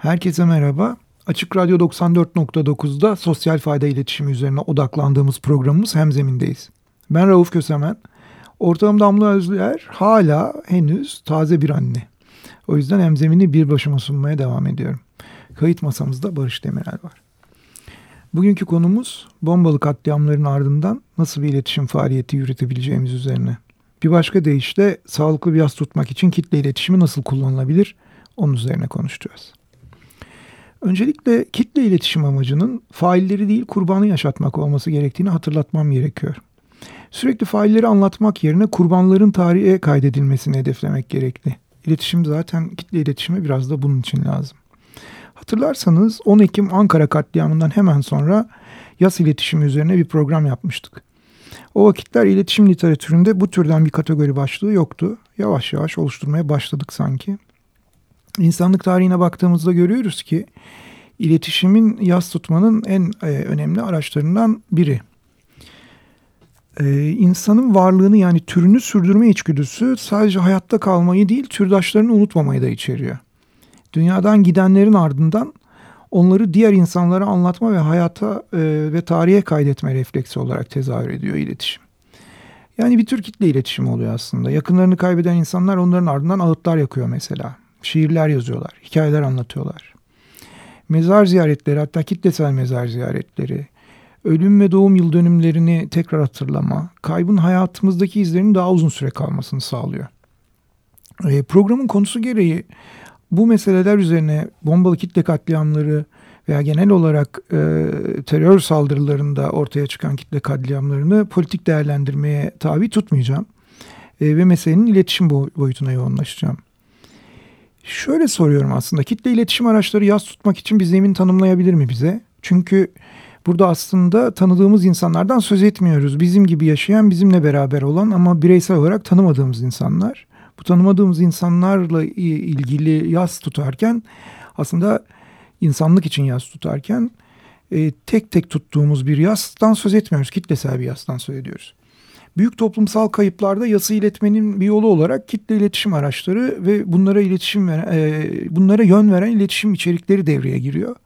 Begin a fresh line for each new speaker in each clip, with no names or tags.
Herkese merhaba. Açık Radyo 94.9'da sosyal fayda iletişimi üzerine odaklandığımız programımız Hemzemin'deyiz. Ben Rauf Kösemen. Ortağım Damla Özler hala henüz taze bir anne. O yüzden Hemzemin'i bir başıma sunmaya devam ediyorum. Kayıt masamızda Barış Demirel var. Bugünkü konumuz bombalı katliamların ardından nasıl bir iletişim faaliyeti yürütebileceğimiz üzerine. Bir başka deyişle sağlıklı bir yas tutmak için kitle iletişimi nasıl kullanılabilir onun üzerine konuşacağız. Öncelikle kitle iletişim amacının failleri değil kurbanı yaşatmak olması gerektiğini hatırlatmam gerekiyor. Sürekli failleri anlatmak yerine kurbanların tarihe kaydedilmesini hedeflemek gerekli. İletişim zaten kitle iletişimi biraz da bunun için lazım. Hatırlarsanız 10 Ekim Ankara katliamından hemen sonra yas iletişimi üzerine bir program yapmıştık. O vakitler iletişim literatüründe bu türden bir kategori başlığı yoktu. Yavaş yavaş oluşturmaya başladık sanki. İnsanlık tarihine baktığımızda görüyoruz ki iletişimin yas tutmanın en e, önemli araçlarından biri. Ee, insanın varlığını yani türünü sürdürme içgüdüsü sadece hayatta kalmayı değil türdaşlarını unutmamayı da içeriyor. Dünyadan gidenlerin ardından onları diğer insanlara anlatma ve hayata e, ve tarihe kaydetme refleksi olarak tezahür ediyor iletişim. Yani bir tür kitle iletişimi oluyor aslında. Yakınlarını kaybeden insanlar onların ardından ağıtlar yakıyor mesela. Şiirler yazıyorlar, hikayeler anlatıyorlar. Mezar ziyaretleri hatta kitlesel mezar ziyaretleri, ölüm ve doğum yıl dönümlerini tekrar hatırlama, kaybın hayatımızdaki izlerinin daha uzun süre kalmasını sağlıyor. E, programın konusu gereği bu meseleler üzerine bombalı kitle katliamları veya genel olarak e, terör saldırılarında ortaya çıkan kitle katliamlarını politik değerlendirmeye tabi tutmayacağım. E, ve meselenin iletişim boyutuna yoğunlaşacağım. Şöyle soruyorum aslında kitle iletişim araçları yaz tutmak için bir zemin tanımlayabilir mi bize? Çünkü burada aslında tanıdığımız insanlardan söz etmiyoruz. Bizim gibi yaşayan, bizimle beraber olan ama bireysel olarak tanımadığımız insanlar. Bu tanımadığımız insanlarla ilgili yaz tutarken aslında insanlık için yaz tutarken e, tek tek tuttuğumuz bir yazdan söz etmiyoruz. Kitlesel bir yazdan söz ediyoruz. Büyük toplumsal kayıplarda yası iletmenin bir yolu olarak kitle iletişim araçları ve bunlara iletişim veren, e, bunlara yön veren iletişim içerikleri devreye giriyor.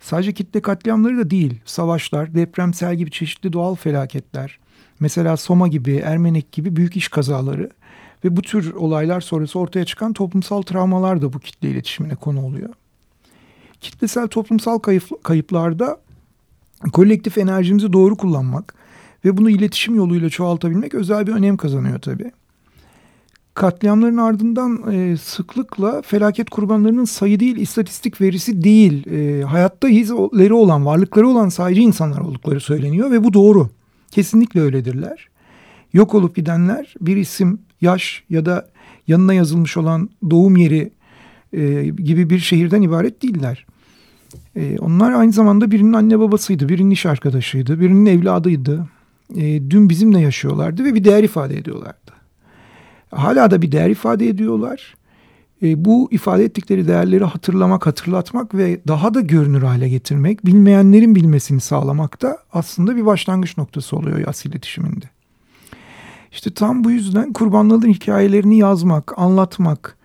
Sadece kitle katliamları da değil, savaşlar, depremsel gibi çeşitli doğal felaketler, mesela Soma gibi, Ermenek gibi büyük iş kazaları ve bu tür olaylar sonrası ortaya çıkan toplumsal travmalar da bu kitle iletişimine konu oluyor. Kitlesel toplumsal kayıp, kayıplarda kolektif enerjimizi doğru kullanmak ve bunu iletişim yoluyla çoğaltabilmek özel bir önem kazanıyor tabii. Katliamların ardından e, sıklıkla felaket kurbanlarının sayı değil, istatistik verisi değil, e, hayatta izleri olan, varlıkları olan sadece insanlar oldukları söyleniyor ve bu doğru. Kesinlikle öyledirler. Yok olup gidenler bir isim, yaş ya da yanına yazılmış olan doğum yeri e, gibi bir şehirden ibaret değiller. E, onlar aynı zamanda birinin anne babasıydı, birinin iş arkadaşıydı, birinin evladıydı. E, dün bizimle yaşıyorlardı ve bir değer ifade ediyorlardı. Hala da bir değer ifade ediyorlar. E, bu ifade ettikleri değerleri hatırlamak, hatırlatmak ve daha da görünür hale getirmek, bilmeyenlerin bilmesini sağlamak da aslında bir başlangıç noktası oluyor yas iletişiminde. İşte tam bu yüzden kurbanların hikayelerini yazmak, anlatmak,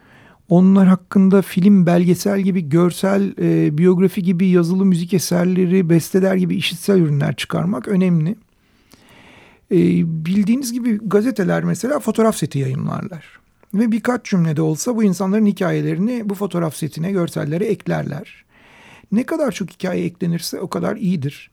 onlar hakkında film, belgesel gibi görsel, e, biyografi gibi yazılı müzik eserleri, besteler gibi işitsel ürünler çıkarmak önemli. E, bildiğiniz gibi gazeteler mesela fotoğraf seti yayınlarlar. Ve birkaç cümlede olsa bu insanların hikayelerini bu fotoğraf setine, görsellere eklerler. Ne kadar çok hikaye eklenirse o kadar iyidir.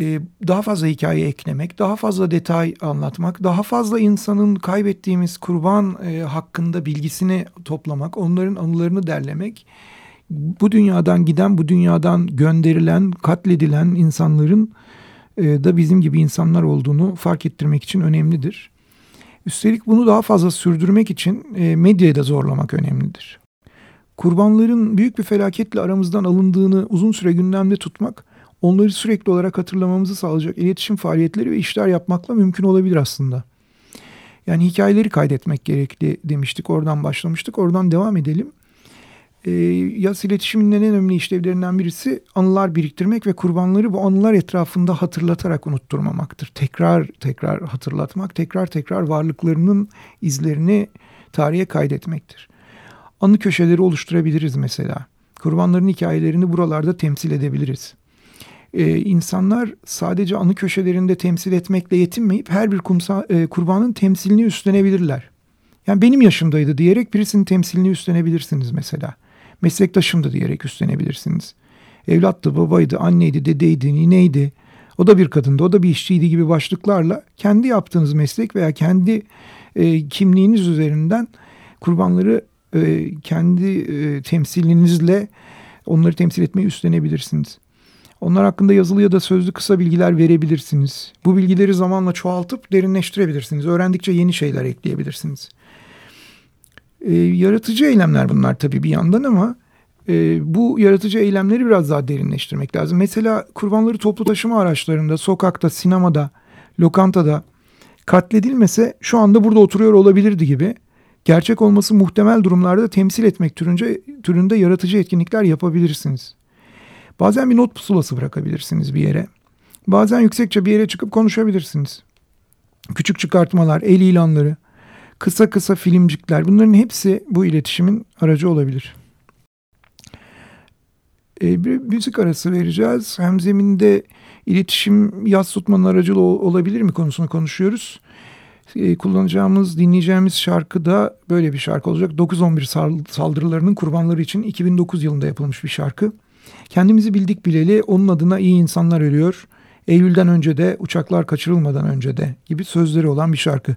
Ee, daha fazla hikaye eklemek, daha fazla detay anlatmak, daha fazla insanın kaybettiğimiz kurban e, hakkında bilgisini toplamak, onların anılarını derlemek, bu dünyadan giden, bu dünyadan gönderilen, katledilen insanların e, da bizim gibi insanlar olduğunu fark ettirmek için önemlidir. Üstelik bunu daha fazla sürdürmek için e, medyayı da zorlamak önemlidir. Kurbanların büyük bir felaketle aramızdan alındığını uzun süre gündemde tutmak onları sürekli olarak hatırlamamızı sağlayacak iletişim faaliyetleri ve işler yapmakla mümkün olabilir aslında. Yani hikayeleri kaydetmek gerekli demiştik. Oradan başlamıştık. Oradan devam edelim. E, yaz iletişiminin en önemli işlevlerinden birisi anılar biriktirmek ve kurbanları bu anılar etrafında hatırlatarak unutturmamaktır. Tekrar tekrar hatırlatmak, tekrar tekrar varlıklarının izlerini tarihe kaydetmektir. Anı köşeleri oluşturabiliriz mesela
Kurbanların hikayelerini buralarda temsil edebiliriz. Ee, insanlar sadece anı köşelerinde temsil etmekle yetinmeyip her bir kumsa, e, kurbanın temsilini üstlenebilirler. Yani benim yaşımdaydı diyerek birisinin temsilini üstlenebilirsiniz mesela. Meslektaşımdı diyerek üstlenebilirsiniz. Evlattı, babaydı, anneydi, dedeydi, nineydi. O da bir kadındı, o da bir işçiydi gibi başlıklarla kendi yaptığınız meslek veya kendi e, kimliğiniz üzerinden kurbanları e, kendi e, temsilinizle onları temsil etmeyi üstlenebilirsiniz. Onlar hakkında yazılı ya da sözlü kısa bilgiler verebilirsiniz. Bu bilgileri zamanla çoğaltıp derinleştirebilirsiniz. Öğrendikçe yeni şeyler ekleyebilirsiniz. E, yaratıcı eylemler bunlar tabii bir yandan ama e, bu yaratıcı eylemleri biraz daha derinleştirmek lazım. Mesela kurbanları toplu taşıma araçlarında, sokakta, sinemada, lokantada katledilmese şu anda burada oturuyor olabilirdi gibi gerçek olması muhtemel durumlarda temsil etmek türünce, türünde yaratıcı etkinlikler yapabilirsiniz. Bazen bir not pusulası bırakabilirsiniz bir yere. Bazen yüksekçe bir yere çıkıp konuşabilirsiniz. Küçük çıkartmalar, el ilanları, kısa kısa filmcikler bunların hepsi bu iletişimin aracı olabilir. Ee, bir müzik arası vereceğiz. Hem zeminde iletişim yaz tutmanın aracı olabilir mi konusunu konuşuyoruz. Ee, kullanacağımız, dinleyeceğimiz şarkı da böyle bir şarkı olacak. 9-11 saldırılarının kurbanları için 2009 yılında yapılmış bir şarkı. Kendimizi bildik bileli onun adına iyi insanlar ölüyor. Eylül'den önce de uçaklar kaçırılmadan önce de gibi sözleri olan bir şarkı.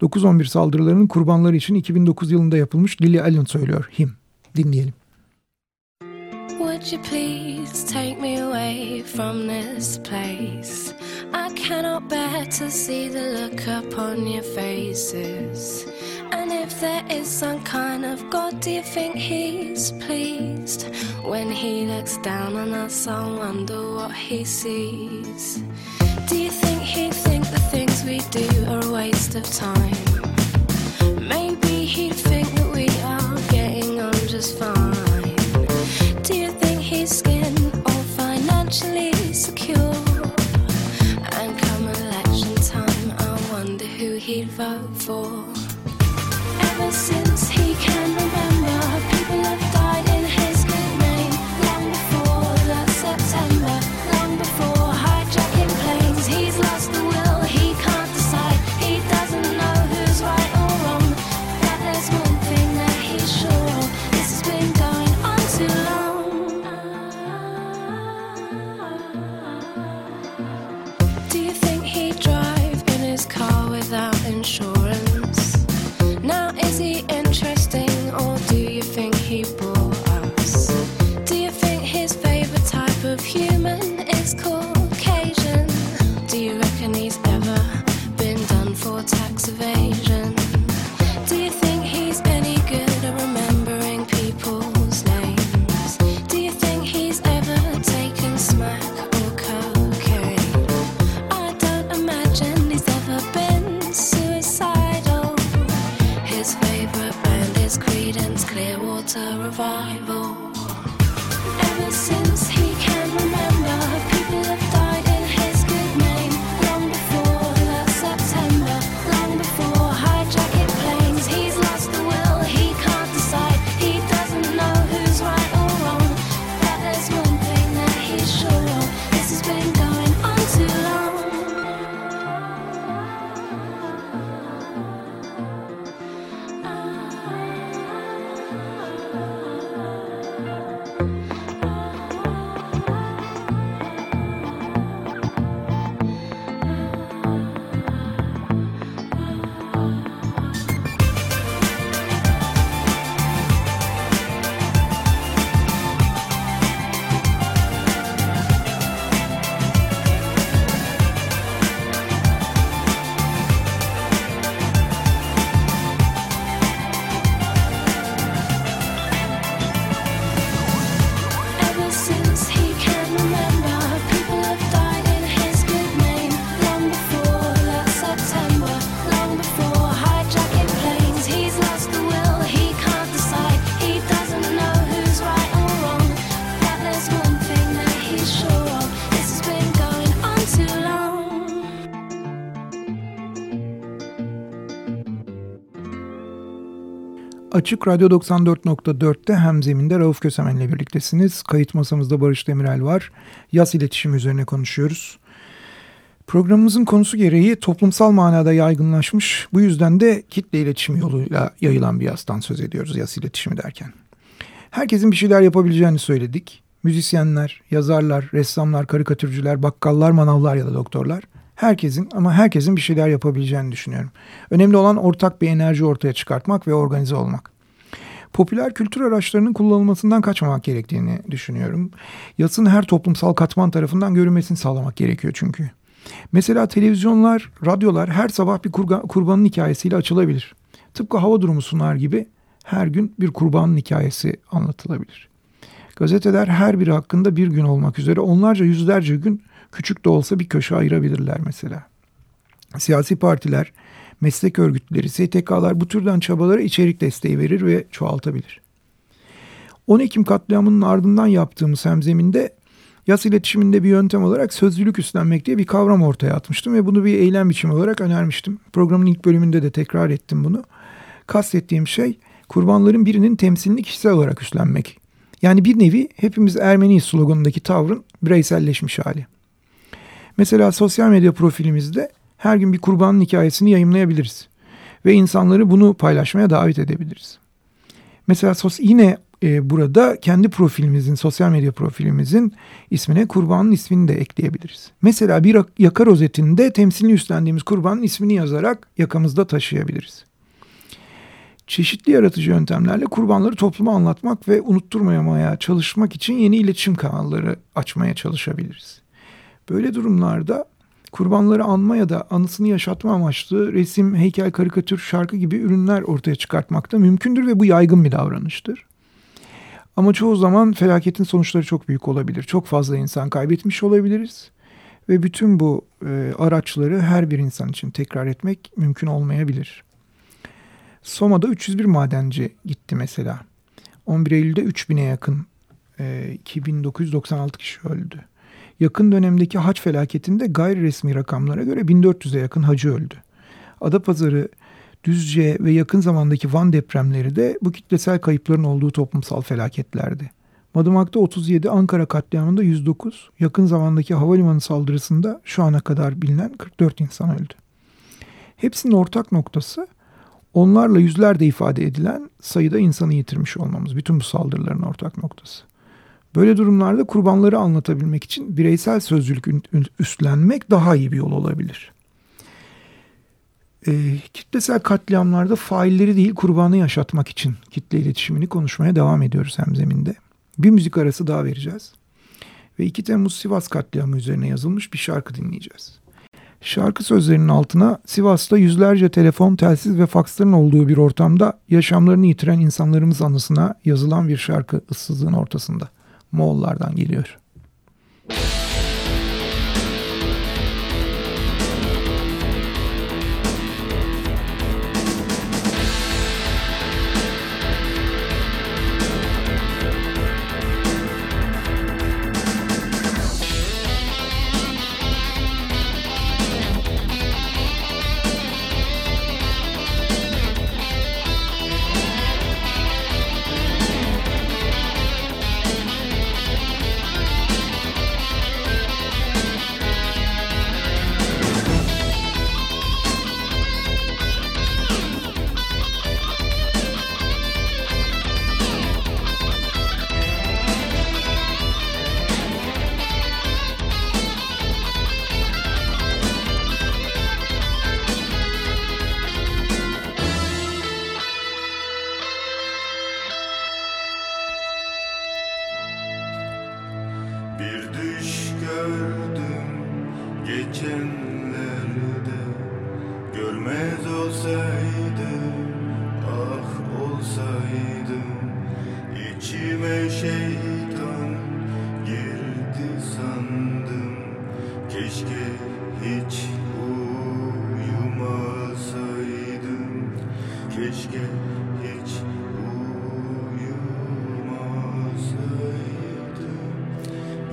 9-11 saldırılarının kurbanları için 2009 yılında yapılmış Lily Allen söylüyor. Him. Dinleyelim. Would you please take me away from this place? I cannot bear to see the look upon your faces. And if there is some kind of God, do you think He's pleased? When He looks down on us, I wonder what He sees. Do you think He'd think the we do are a waste of time? Maybe He'd think that we are getting on just fine. Do you think he's skin or financially secure. And come election time, I wonder who he'd vote for.
Açık Radyo 94.4'te hem zeminde Rauf Kösemen'le birliktesiniz. Kayıt masamızda Barış Demirel var. Yaz iletişimi üzerine konuşuyoruz. Programımızın konusu gereği toplumsal manada yaygınlaşmış, bu yüzden de kitle iletişimi yoluyla yayılan bir yazdan söz ediyoruz yaz iletişimi derken. Herkesin bir şeyler yapabileceğini söyledik. Müzisyenler, yazarlar, ressamlar, karikatürcüler, bakkallar, manavlar ya da doktorlar. Herkesin ama herkesin bir şeyler yapabileceğini düşünüyorum. Önemli olan ortak bir enerji ortaya çıkartmak ve organize olmak. Popüler kültür araçlarının kullanılmasından kaçmamak gerektiğini düşünüyorum. Yasın her toplumsal katman tarafından görünmesini sağlamak gerekiyor çünkü. Mesela televizyonlar, radyolar her sabah bir kurbanın hikayesiyle açılabilir. Tıpkı hava durumu sunar gibi her gün bir kurbanın hikayesi anlatılabilir. Gazeteler her biri hakkında bir gün olmak üzere onlarca yüzlerce gün küçük de olsa bir köşe ayırabilirler mesela. Siyasi partiler, meslek örgütleri, STK'lar bu türden çabalara içerik desteği verir ve çoğaltabilir. 10 Ekim katliamının ardından yaptığımız hemzeminde yas iletişiminde bir yöntem olarak sözlülük üstlenmek diye bir kavram ortaya atmıştım ve bunu bir eylem biçimi olarak önermiştim. Programın ilk bölümünde de tekrar ettim bunu. Kastettiğim şey kurbanların birinin temsilini kişisel olarak üstlenmek. Yani bir nevi hepimiz Ermeni sloganındaki tavrın bireyselleşmiş hali. Mesela sosyal medya profilimizde her gün bir kurbanın hikayesini yayınlayabiliriz. Ve insanları bunu paylaşmaya davet edebiliriz. Mesela sos yine e, burada kendi profilimizin, sosyal medya profilimizin ismine kurbanın ismini de ekleyebiliriz. Mesela bir yaka rozetinde temsilini üstlendiğimiz kurbanın ismini yazarak yakamızda taşıyabiliriz. Çeşitli yaratıcı yöntemlerle kurbanları topluma anlatmak ve unutturmamaya çalışmak için yeni iletişim kanalları açmaya çalışabiliriz. Böyle durumlarda kurbanları anma ya da anısını yaşatma amaçlı resim, heykel, karikatür, şarkı gibi ürünler ortaya çıkartmak da mümkündür ve bu yaygın bir davranıştır. Ama çoğu zaman felaketin sonuçları çok büyük olabilir. Çok fazla insan kaybetmiş olabiliriz. Ve bütün bu e, araçları her bir insan için tekrar etmek mümkün olmayabilir. Soma'da 301 madenci gitti mesela. 11 Eylül'de 3000'e yakın e, 2996 kişi öldü. Yakın dönemdeki hac felaketinde gayri resmi rakamlara göre 1400'e yakın hacı öldü. Adapazarı, Düzce ve yakın zamandaki Van depremleri de bu kitlesel kayıpların olduğu toplumsal felaketlerdi. Madımak'ta 37, Ankara katliamında 109, yakın zamandaki havalimanı saldırısında şu ana kadar bilinen 44 insan öldü. Hepsinin ortak noktası onlarla yüzlerde ifade edilen sayıda insanı yitirmiş olmamız. Bütün bu saldırıların ortak noktası. Böyle durumlarda kurbanları anlatabilmek için bireysel sözcülük üstlenmek daha iyi bir yol olabilir. E, kitlesel katliamlarda failleri değil kurbanı yaşatmak için kitle iletişimini konuşmaya devam ediyoruz hemzeminde. Bir müzik arası daha vereceğiz. Ve 2 Temmuz Sivas katliamı üzerine yazılmış bir şarkı dinleyeceğiz. Şarkı sözlerinin altına Sivas'ta yüzlerce telefon, telsiz ve faksların olduğu bir ortamda yaşamlarını yitiren insanlarımız anısına yazılan bir şarkı ıssızlığın ortasında. Moğollardan geliyor.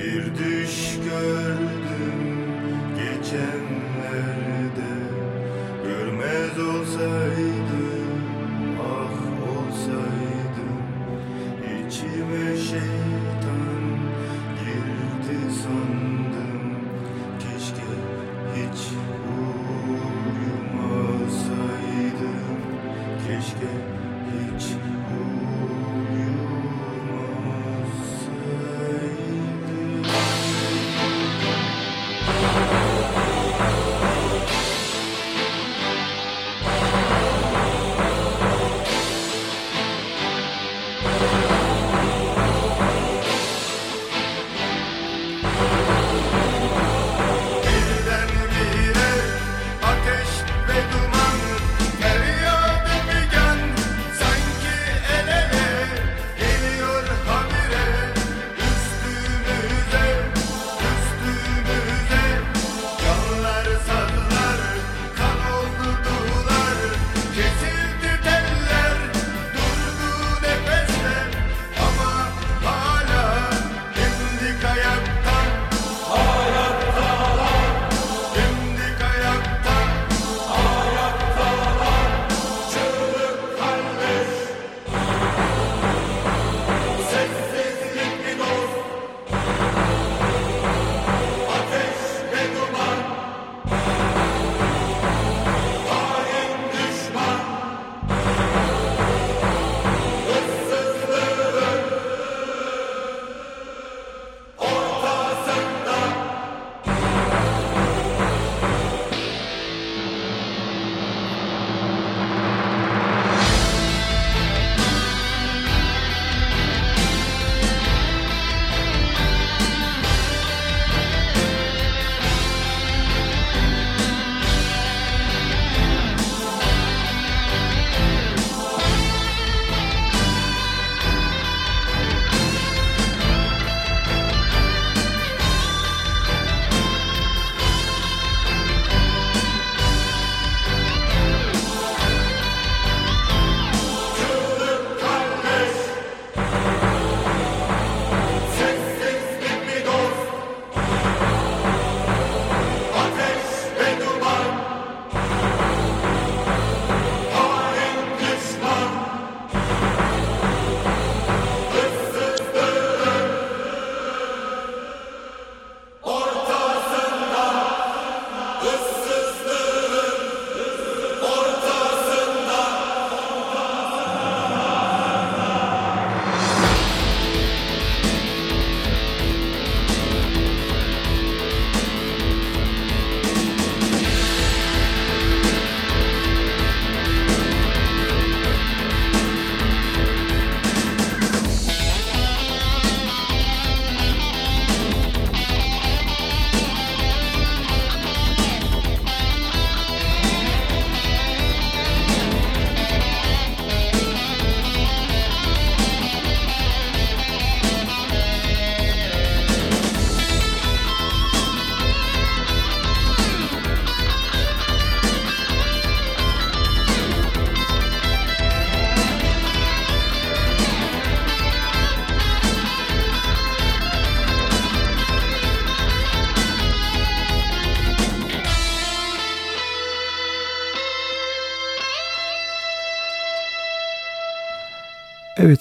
Görmez olsaydım, ah olsaydım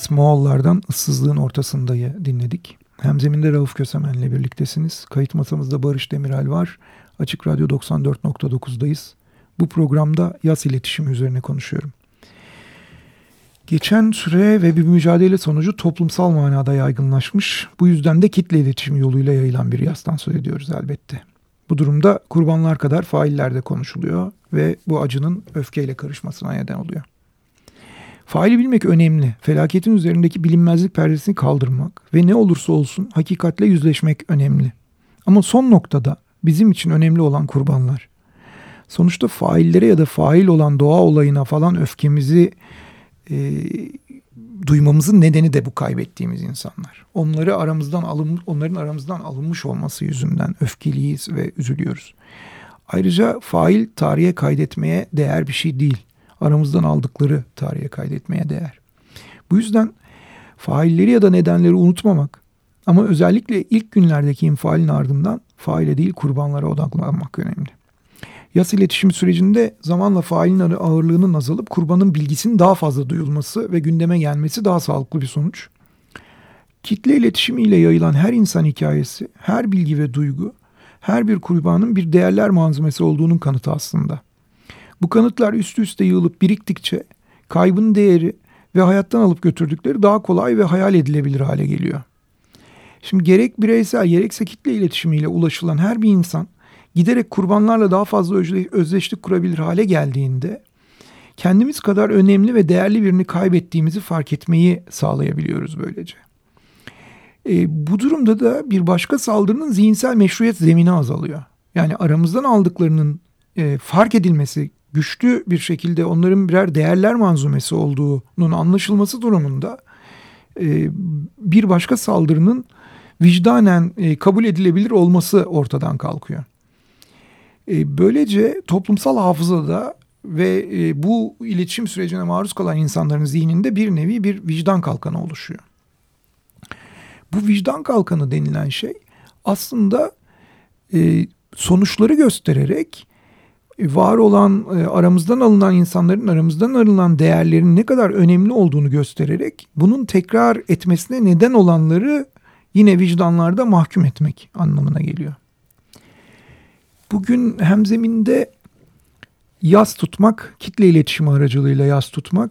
Evet Moğollardan ıssızlığın ortasındayı dinledik. Hemzeminde Rauf Kösemen'le birliktesiniz. Kayıt masamızda Barış Demiral var. Açık Radyo 94.9'dayız. Bu programda yaz iletişimi üzerine konuşuyorum. Geçen süre ve bir mücadele sonucu toplumsal manada yaygınlaşmış. Bu yüzden de kitle iletişim yoluyla yayılan bir yazdan söz ediyoruz elbette. Bu durumda kurbanlar kadar failler de konuşuluyor ve bu acının öfkeyle karışmasına neden oluyor. Faili bilmek önemli. Felaketin üzerindeki bilinmezlik perdesini kaldırmak ve ne olursa olsun hakikatle yüzleşmek önemli. Ama son noktada bizim için önemli olan kurbanlar. Sonuçta faillere ya da fail olan doğa olayına falan öfkemizi e, duymamızın nedeni de bu kaybettiğimiz insanlar. Onları aramızdan alın, onların aramızdan alınmış olması yüzünden öfkeliyiz ve üzülüyoruz. Ayrıca fail tarihe kaydetmeye değer bir şey değil aramızdan aldıkları tarihe kaydetmeye değer. Bu yüzden failleri ya da nedenleri unutmamak ama özellikle ilk günlerdeki infaalin ardından faile değil kurbanlara odaklanmak önemli. Yas iletişim sürecinde zamanla failin ağırlığının azalıp kurbanın bilgisinin daha fazla duyulması ve gündeme gelmesi daha sağlıklı bir sonuç. Kitle iletişimiyle yayılan her insan hikayesi, her bilgi ve duygu, her bir kurbanın bir değerler malzemesi olduğunun kanıtı aslında. Bu kanıtlar üst üste yığılıp biriktikçe kaybın değeri ve hayattan alıp götürdükleri daha kolay ve hayal edilebilir hale geliyor. Şimdi gerek bireysel gerekse kitle iletişimiyle ulaşılan her bir insan giderek kurbanlarla daha fazla özdeşlik kurabilir hale geldiğinde kendimiz kadar önemli ve değerli birini kaybettiğimizi fark etmeyi sağlayabiliyoruz böylece. E, bu durumda da bir başka saldırının zihinsel meşruiyet zemini azalıyor. Yani aramızdan aldıklarının e, fark edilmesi, güçlü bir şekilde onların birer değerler manzumesi olduğunun anlaşılması durumunda e, bir başka saldırının vicdanen e, kabul edilebilir olması ortadan kalkıyor. E, böylece toplumsal hafızada ve bu iletişim sürecine maruz kalan insanların zihninde bir nevi bir vicdan kalkanı oluşuyor. Bu vicdan kalkanı denilen şey aslında sonuçları göstererek var olan e, aramızdan alınan insanların aramızdan alınan değerlerin ne kadar önemli olduğunu göstererek bunun tekrar etmesine neden olanları yine vicdanlarda mahkum etmek anlamına geliyor. Bugün hemzeminde yaz tutmak, kitle iletişimi aracılığıyla yaz tutmak